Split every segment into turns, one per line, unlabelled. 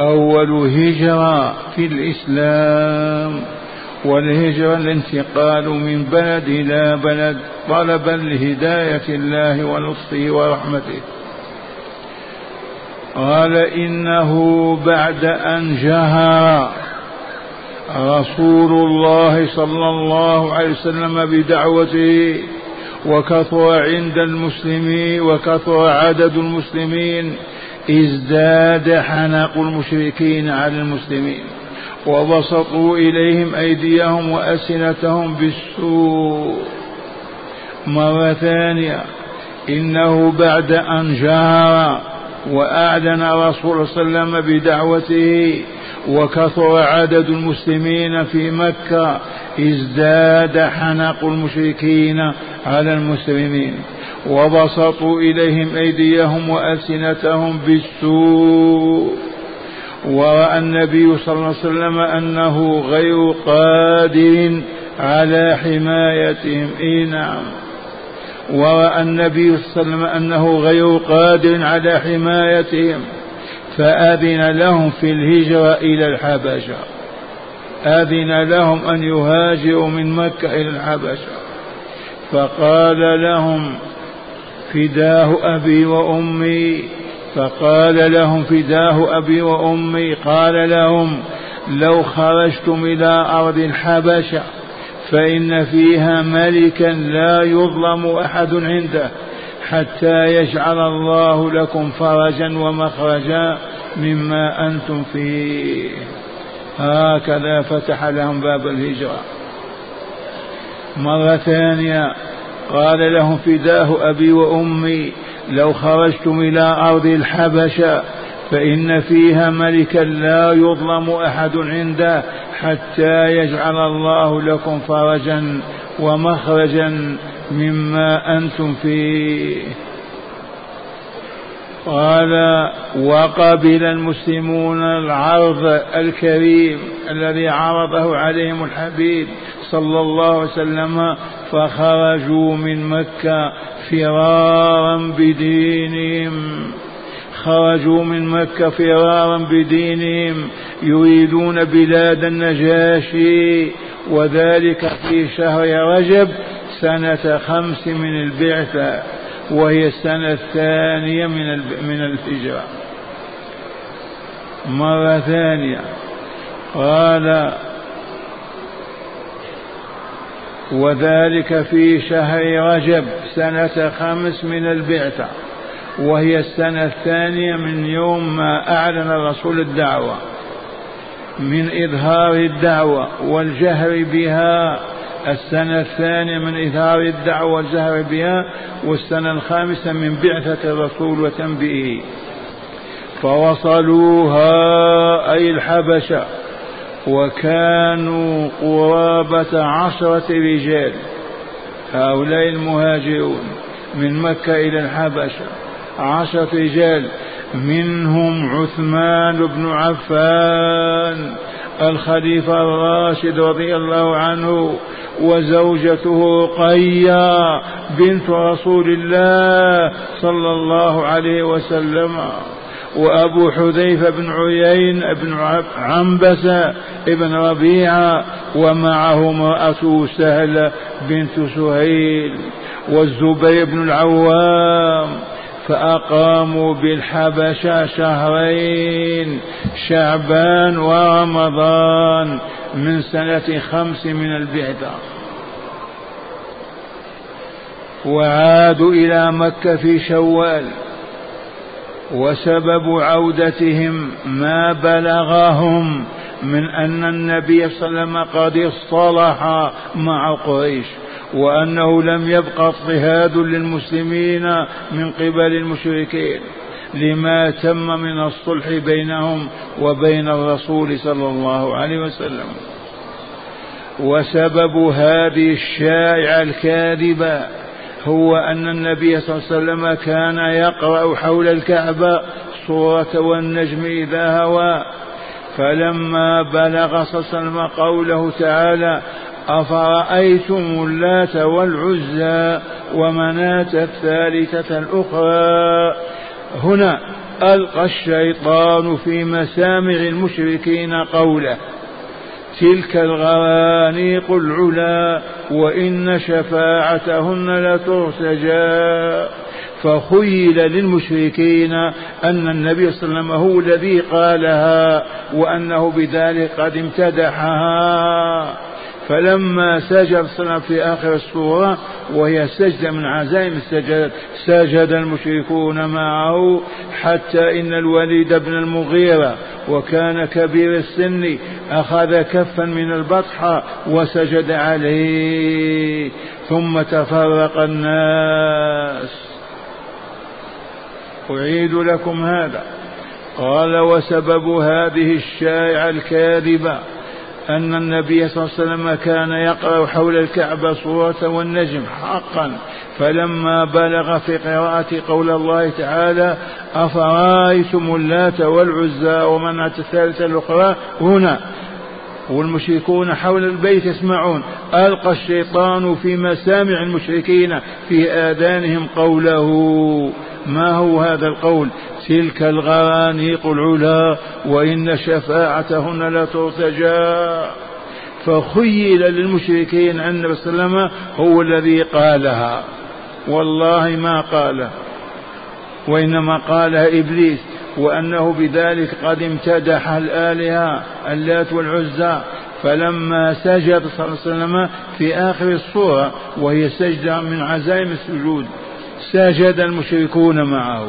أول هجرة في الإسلام والهجرة الانتقال من بلد إلى بلد طلبا لهداية الله ولطفه ورحمته. قال إنه بعد أن جهر رسول الله صلى الله عليه وسلم بدعوته وكثر عند المسلمين وكثر عدد المسلمين ازداد حنق المشركين على المسلمين وبسطوا إليهم أيديهم وألسنتهم بالسوء. مرة ثانية إنه بعد أن جهر وأعلن رسول صلى الله عليه وسلم بدعوته وكثر عدد المسلمين في مكة ازداد حنق المشركين على المسلمين. وبسطوا إليهم أيديهم وألسنتهم بالسوء. ورأى النبي صلى الله عليه وسلم أنه غير قادر على حمايتهم. إي نعم. ورأى النبي صلى الله عليه وسلم أنه غير قادر على حمايتهم. فأذن لهم في الهجرة إلى الحبشة. أذن لهم أن يهاجروا من مكة إلى الحبشة. فقال لهم فداه أبي وأمي. فقال لهم فداه أبي وأمي. قال لهم لو خرجتم إلى أرض الحبشة فإن فيها ملكا لا يظلم أحد عنده حتى يجعل الله لكم فرجا ومخرجا مما أنتم فيه. هكذا فتح لهم باب الهجرة. مرة ثانية. قال لهم فداه أبي وأمي لو خرجتم إلى أرض الحبشة فإن فيها ملكا لا يظلم أحد عنده حتى يجعل الله لكم فرجا ومخرجا مما أنتم فيه. قال وقبل المسلمون العرض الكريم الذي عرضه عليهم الحبيب صلى الله عليه وسلم فخرجوا من مكة فرارا بدينهم. خرجوا من مكة فرارا بدينهم يريدون بلاد النجاشي وذلك في شهر رجب سنة خمس من البعثة وهي السنة الثانية من من الهجرة. مرة ثانية. قال وذلك في شهر رجب سنة خمس من البعثة وهي السنة الثانية من يوم ما أعلن الرسول الدعوة من إظهار الدعوة والجهر بها السنة الثانية من إظهار الدعوة والجهر بها والسنة الخامسة من بعثة الرسول وتنبئه فوصلوها أي الحبشة. وكانوا قرابة عشرة رجال. هؤلاء المهاجرون من مكة إلى الحبشة. عشرة رجال منهم عثمان بن عفان الخليفة الراشد رضي الله عنه وزوجته قيا بنت رسول الله صلى الله عليه وسلم. وأبو حذيفة بن عيين بن عنبسة بن ربيعة ومعه امرأته سهلة بنت سهيل والزبير بن العوام فأقاموا بالحبشة شهرين شعبان ورمضان من سنة خمس من البعثة. وعادوا إلى مكة في شوال. وسبب عودتهم ما بلغهم من أن النبي صلى الله عليه وسلم قد اصطلح مع قريش وأنه لم يبق اضطهاد للمسلمين من قبل المشركين. لما تم من الصلح بينهم وبين الرسول صلى الله عليه وسلم. وسبب هذه الشائعة الكاذبة هو أن النبي صلى الله عليه وسلم كان يقرأ حول الكعبة سورة والنجم إذا هوى. فلما بلغ صلى الله عليه وسلم قوله تعالى أفرأيتم اللات والعزى ومناة الثالثة الأخرى؟ هنا ألقى الشيطان في مسامع المشركين قوله. تلك الغرانيق العلا وإن شفاعتهن لترتجى. فخيل للمشركين أن النبي صلى الله عليه وسلم هو الذي قالها وأنه بذلك قد امتدحها. فلما سجد صلى في آخر السورة وهي سجدة من عزائم السجدات سجد المشركون معه حتى إن الوليد بن المغيرة وكان كبير السن أخذ كفا من البطحة وسجد عليه ثم تفرق الناس. أعيد لكم هذا. قال وسبب هذه الشائعة الكاذبة أن النبي صلى الله عليه وسلم كان يقرأ حول الكعبة سورة والنجم حقا. فلما بلغ في قراءة قول الله تعالى أفرأيتم اللات والعزى ومنعة الثالثة الأخرى؟ هنا. والمشركون حول البيت يسمعون. ألقى الشيطان في مسامع المشركين في آذانهم قوله. ما هو هذا القول؟ تلك الغرانيق العلا وإن شفاعتهن لترتجى. فخيل للمشركين أن النبي صلى الله عليه وسلم هو الذي قالها. والله ما قالها وإنما قالها إبليس وأنه بذلك قد امتدح الآلهة اللات والعزى. فلما سجد صلى الله عليه وسلم في آخر الصورة وهي سجدة من عزائم السجود سجد المشركون معه.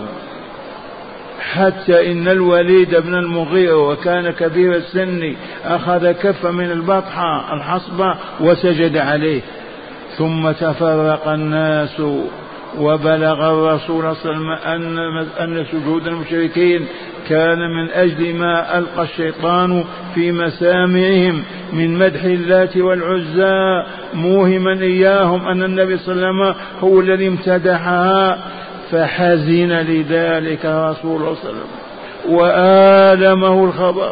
حتى إن الوليد بن المغيرة وكان كبير السن أخذ كف من البطحة الحصبة وسجد عليه. ثم تفرق الناس وبلغ الرسول صلى الله عليه وسلم أن, سجود المشركين كان من أجل ما ألقى الشيطان في مسامعهم من مدح اللات والعزى. موهما إياهم أن النبي صلى الله عليه وسلم هو الذي امتدحها. فحزن لذلك رسول الله صلى الله عليه وسلم وآلمه الخبر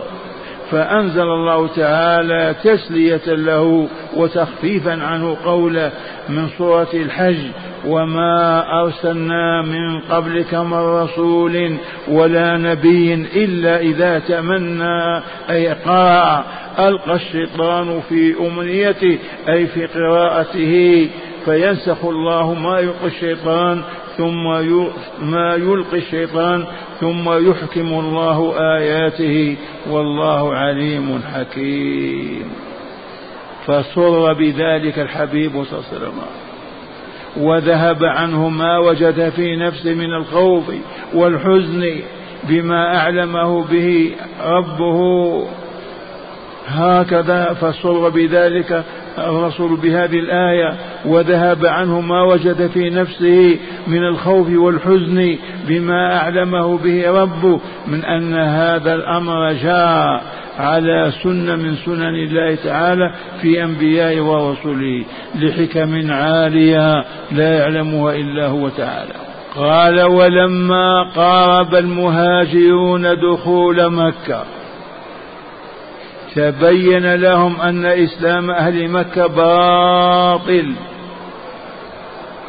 فأنزل الله تعالى تسلية له وتخفيفا عنه قوله من سورة الحج وما أرسلنا من قبلك من رسول ولا نبي إلا إذا تمنى أي قرأ ألقى الشيطان في أمنيته أي في قراءته فينسخ الله ما يلقي الشيطان ثم ما يلقي الشيطان ثم يحكم الله آياته. والله عليم حكيم. فسر بذلك الحبيب صلى الله عليه وسلم. وذهب عنه ما وجد في نفسه من الخوف والحزن بما أعلمه به ربه. هكذا فسر بذلك الرسول بهذه الآية وذهب عنه ما وجد في نفسه من الخوف والحزن بما أعلمه به ربه من أن هذا الأمر جاء على سنة من سنن الله تعالى في أنبيائه ورسله لحكم عالية لا يعلمها إلا هو تعالى. قال ولما قارب المهاجرون دخول مكة تبين لهم أن إسلام أهل مكة باطل.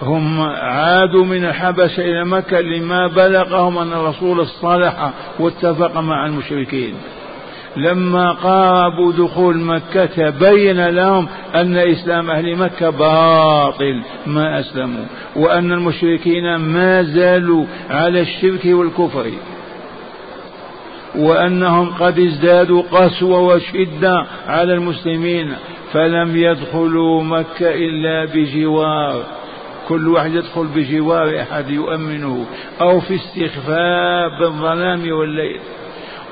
هم عادوا من الحبشة إلى مكة لما بلغهم أن الرسول اصطلح واتفق مع المشركين. لما قاربوا دخول مكة تبين لهم أن إسلام أهل مكة باطل ما أسلموا. وأن المشركين ما زالوا على الشرك والكفر. وأنهم قد ازدادوا قسوة وشدة على المسلمين فلم يدخلوا مكة إلا بجوار. كل واحد يدخل بجوار أحد يؤمنه أو في استخفاف بالظلام والليل.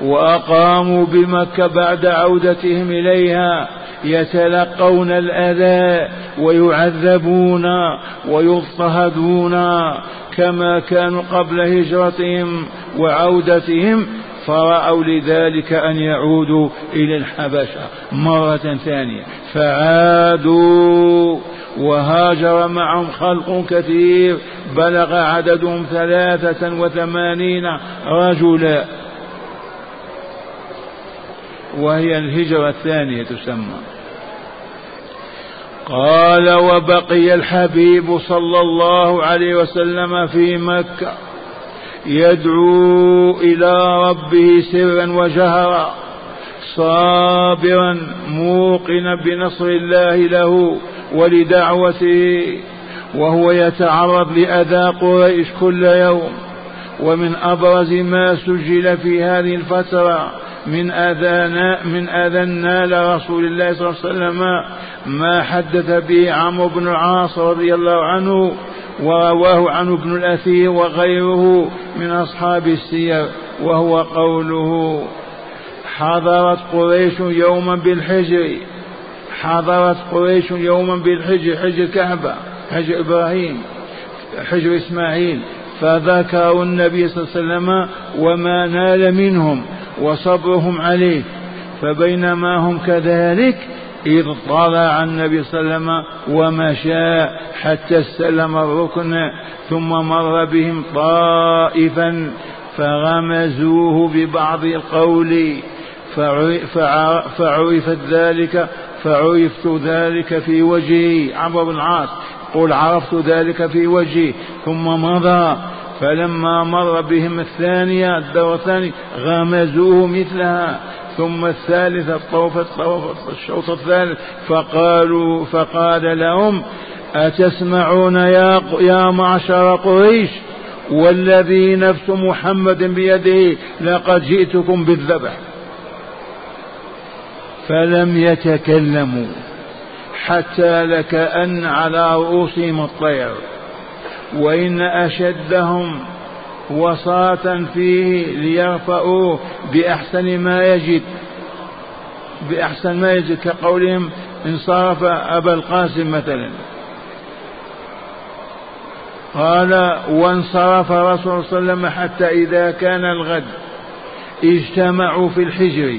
وأقاموا بمكة بعد عودتهم إليها يتلقون الأذى ويعذبون ويضطهدون كما كانوا قبل هجرتهم وعودتهم فرأوا لذلك أن يعودوا إلى الحبشة مرة ثانية فعادوا وهاجر معهم خلق كثير بلغ عددهم ثلاثة وثمانين رجلا وهي الهجرة الثانية تسمى. قال وبقي الحبيب صلى الله عليه وسلم في مكة يدعو إلى ربه سرا وجهرا صابرا موقنا بنصر الله له ولدعوته وهو يتعرض لأذى قريش كل يوم. ومن أبرز ما سجل في هذه الفترة من أذى من أذى نال رسول الله صلى الله عليه وسلم ما حدث به عمرو بن العاص رضي الله عنه ورواه عنه ابن الأثير وغيره من أصحاب السير وهو قوله حضرت قريش يوما بالحجر حضرت قريش يوما بالحجر حجر كعبة حجر إبراهيم حجر إسماعيل فذكروا النبي صلى الله عليه وسلم وما نال منهم وصبرهم عليه فبينما هم كذلك إذ طلع النبي صلى الله عليه وسلم ومشى حتى استلم الركن ثم مر بهم طائفا فغمزوه ببعض القول. فعرفت ذلك فعرفت ذلك في وجهي. عمرو بن العاص قل عرفت ذلك في وجهي ثم مضى. فلما مر بهم الثانية الدور الثاني غمزوه مثلها. ثم الثالثة الطوف الشوط الثالث. فقالوا فقال لهم أتسمعون يا يا معشر قريش؟ والذي نفس محمد بيده لقد جئتكم بالذبح. فلم يتكلموا حتى لكأن على رؤوسهم الطير. وإن أشدهم وصاة فيه ليرفعوه بأحسن ما يجد. بأحسن ما يجد كقولهم انصرف أبا القاسم مثلا. قال وانصرف رسول صلى الله عليه وسلم حتى إذا كان الغد. اجتمعوا في الحجر.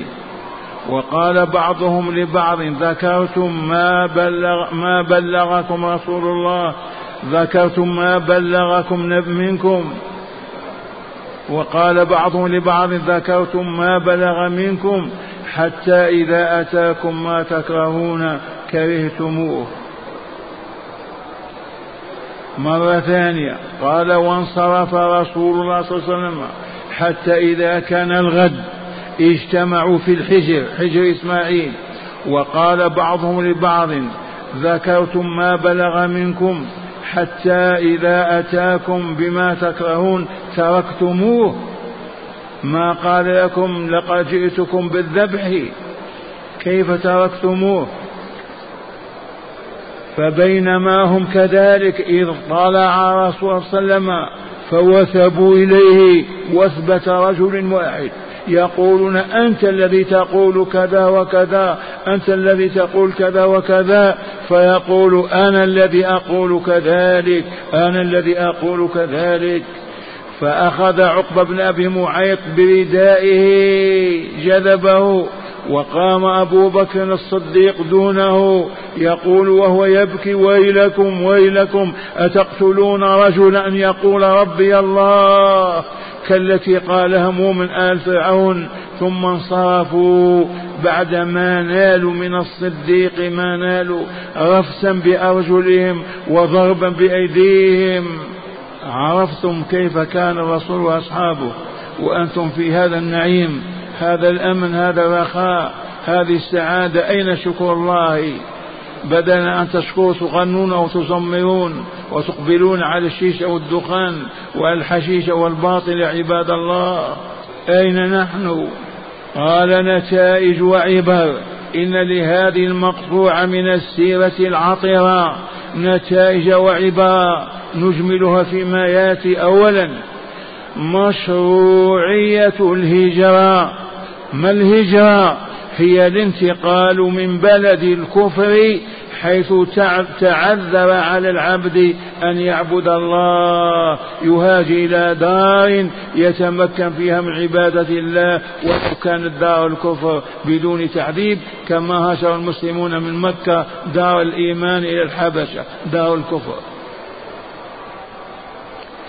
وقال بعضهم لبعض ذكرتم ما بلغ ما بلغكم رسول الله؟ ذكرتم ما بلغكم منكم؟ وقال بعضهم لبعض ذكرتم ما بلغ منكم حتى إذا أتاكم ما تكرهون كرهتموه. مرة ثانية قال وانصرف رسول الله صلى الله عليه وسلم حتى إذا كان الغد اجتمعوا في الحجر حجر إسماعيل. وقال بعضهم لبعض ذكرتم ما بلغ منكم حتى إذا أتاكم بما تكرهون تركتموه. ما قال لكم لقد جئتكم بالذبح كيف تركتموه؟ فبينما هم كذلك إذ طلع رسول الله صلى الله عليه وسلم فوثبوا إليه وثبة رجل واحد يقولون أنت الذي تقول كذا وكذا أنت الذي تقول كذا وكذا فيقول أنا الذي أقول كذلك أنا الذي أقول كذلك. فأخذ عقبة بن أبي معيط بردائه جذبه وقام أبو بكر الصديق دونه يقول وهو يبكي ويلكم ويلكم أتقتلون رجلا؟ أن يقول ربي الله. كالتي قالها مؤمن آل فرعون ثم انصرفوا. بعدما نالوا من الصديق ما نالوا رفسا بأرجلهم وضربا بأيديهم. عرفتم كيف كان الرسول وأصحابه؟ وأنتم في هذا النعيم هذا الأمن هذا الرخاء هذه السعادة أين شكر الله؟ بدل أن تشكروا تغنون أو تزمرون وتقبلون على الشيشة والدخان والحشيش والباطل يا عباد الله. أين نحن؟ قال نتائج وعبر. إن لهذه المقطوعة من السيرة العطرة نتائج وعبر. نجملها فيما يأتي أولا. مشروعية الهجرة. ما الهجرة؟ هي الانتقال من بلد الكفر حيث تعذر على العبد أن يعبد الله. يهاجي إلى دار يتمكن فيها من عبادة الله ولو كانت دار الكفر بدون تعذيب كما هاجر المسلمون من مكة دار الإيمان إلى الحبشة دار الكفر.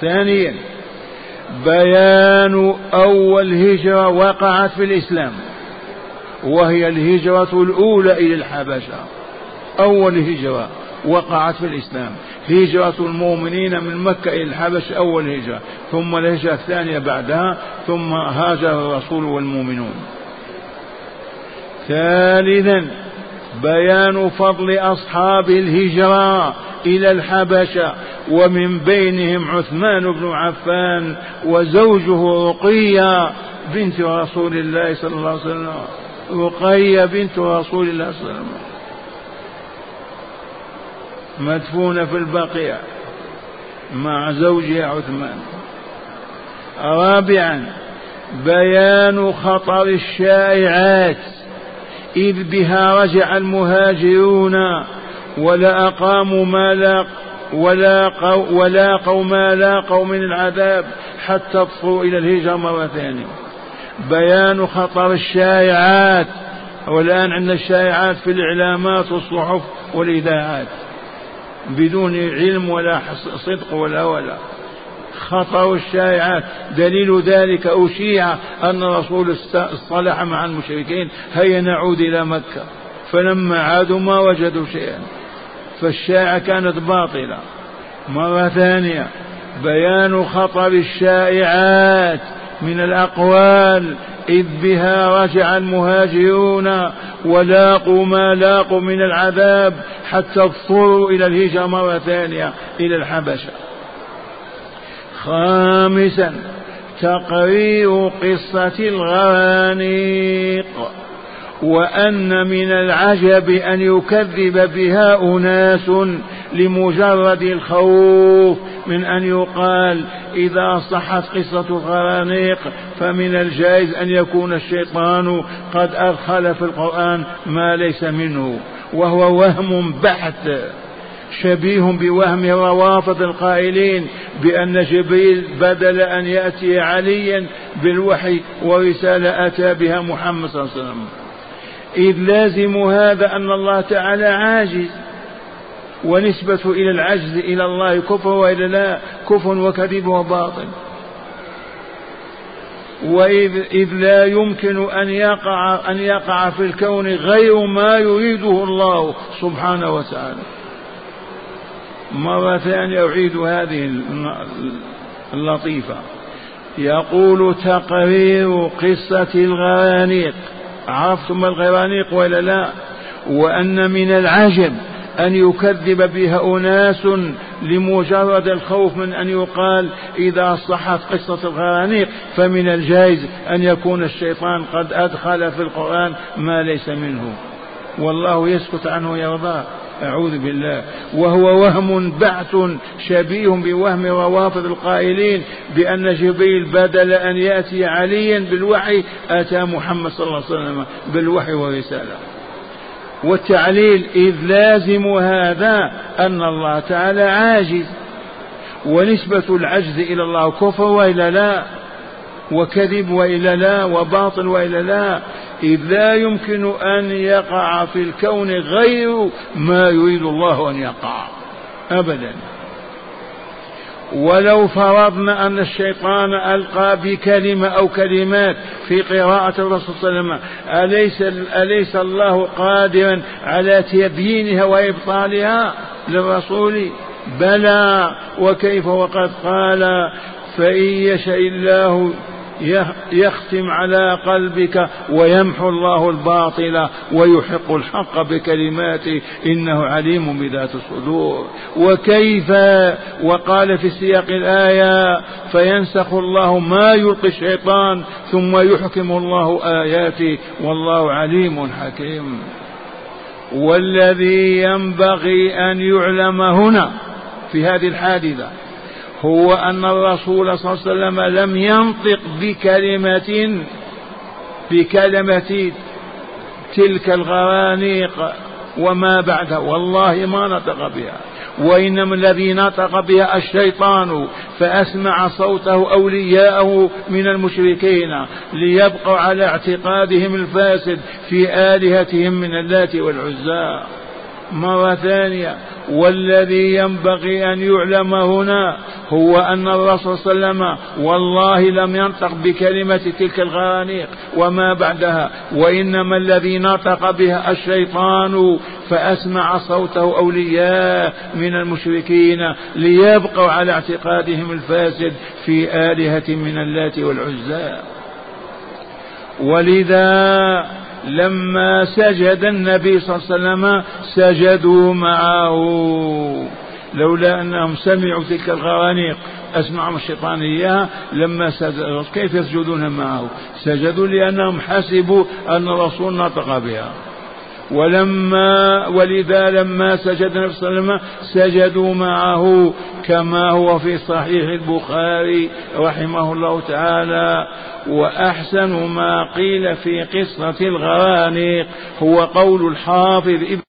ثانيا بيان أول هجرة وقعت في الإسلام وهي الهجرة الأولى إلى الحبشة. أول هجرة وقعت في الإسلام. هجرة المؤمنين من مكة إلى الحبش أول هجرة. ثم الهجرة الثانية بعدها ثم هاجر الرسول والمؤمنون. ثالثا بيان فضل أصحاب الهجرة إلى الحبشة ومن بينهم عثمان بن عفان وزوجه رقية بنت رسول الله صلى الله عليه وسلم. رقية بنت رسول الله صلى الله عليه وسلم. مدفونة في البقيع مع زوجها عثمان. رابعا بيان خطر الشائعات إذ بها رجع المهاجرون ولا أقاموا ما لاق ولاقوا ولاقوا ما لاقوا من العذاب حتى اطفوا إلى الهجرة مرة ثانية بيان خطر الشائعات والآن عندنا الشائعات في الإعلامات والصحف والإذاعات. بدون علم ولا صدق ولا ولا. خطر الشائعات دليل ذلك أشيع أن الرسول اصطلح مع المشركين هيا نعود إلى مكة. فلما عادوا ما وجدوا شيئا. فالشائعة كانت باطلة. مرة ثانية. بيان خطر الشائعات. من الأقوال إذ بها رجع المهاجرون ولاقوا ما لاقوا من العذاب حتى اضطروا إلى الهجرة مرة ثانية إلى الحبشة. خامسا تقرير قصة الغرانيق وأن من العجب أن يكذب بها أناس لمجرد الخوف من أن يقال إذا صحت قصة الغرانيق فمن الجائز أن يكون الشيطان قد أدخل في القرآن ما ليس منه وهو وهم بحت شبيه بوهم روافض القائلين بأن جبريل بدل أن يأتي عليا بالوحي ورسالة أتى بها محمد صلى الله عليه وسلم. إذ لازم هذا أن الله تعالى عاجز. ونسبة إلى العجز إلى الله كفر وإلى لا كفر وكذب وباطل. وإذ إذ لا يمكن أن يقع أن يقع في الكون غير ما يريده الله سبحانه وتعالى. مرة ثانية أعيد هذه اللطيفة. يقول تقرير قصة الغرانيق. عرفتم الغرانيق ولا لا؟ وأن من العجب أن يكذب بها أناس لمجرد الخوف من أن يقال إذا صحت قصة الغرانيق فمن الجائز أن يكون الشيطان قد أدخل في القرآن ما ليس منه. والله يسكت عنه يرضاه أعوذ بالله. وهو وهم بعث شبيه بوهم روافض القائلين بأن جبريل بدل أن يأتي عليا بالوحي أتى محمد صلى الله عليه وسلم بالوحي ورسالة والتعليل إذ لازم هذا أن الله تعالى عاجز. ونسبة العجز إلى الله كفر وإلا لا وكذب وإلا لا وباطل وإلا لا. إذ لا يمكن أن يقع في الكون غير ما يريد الله أن يقع. أبدا. ولو فرضنا أن الشيطان ألقى بكلمة أو كلمات في قراءة الرسول صلى الله عليه وسلم أليس, أليس الله قادرا على تبيينها وإبطالها للرسول؟ بلى وكيف وقد قال فإن يشاء الله يختم على قلبك ويمحو الله الباطل ويحق الحق بكلماته إنه عليم بذات الصدور. وكيف؟ وقال في سياق الآية فينسخ الله ما يلقي الشيطان ثم يحكم الله آياته والله عليم حكيم. والذي ينبغي أن يعلم هنا في هذه الحادثة هو أن الرسول صلى الله عليه وسلم لم ينطق بكلمة بكلمة تلك الغرانيق وما بعدها. والله ما نطق بها وإنما الذي نطق بها الشيطان فأسمع صوته أولياءه من المشركين ليبقوا على اعتقادهم الفاسد في آلهتهم من اللات والعزى. مرة ثانية والذي ينبغي أن يعلم هنا هو أن الرسول صلى الله عليه وسلم والله لم ينطق بكلمة تلك الغرانيق وما بعدها وإنما الذي نطق بها الشيطان فأسمع صوته أولياء من المشركين ليبقوا على اعتقادهم الفاسد في آلهة من اللات والعزى. ولذا لما سجد النبي صلى الله عليه وسلم سجدوا معه لولا أنهم سمعوا تلك الغرانيق أسمعهم الشيطان إياها لما سجدوا كيف يسجدون معه؟ سجدوا لأنهم حسبوا أن الرسول نطق بها ولما ولذا لما سجد النبي صلى الله عليه وسلم سجدوا معه كما هو في صحيح البخاري رحمه الله تعالى. وأحسن ما قيل في قصة الغرانيق هو قول الحافظ ابن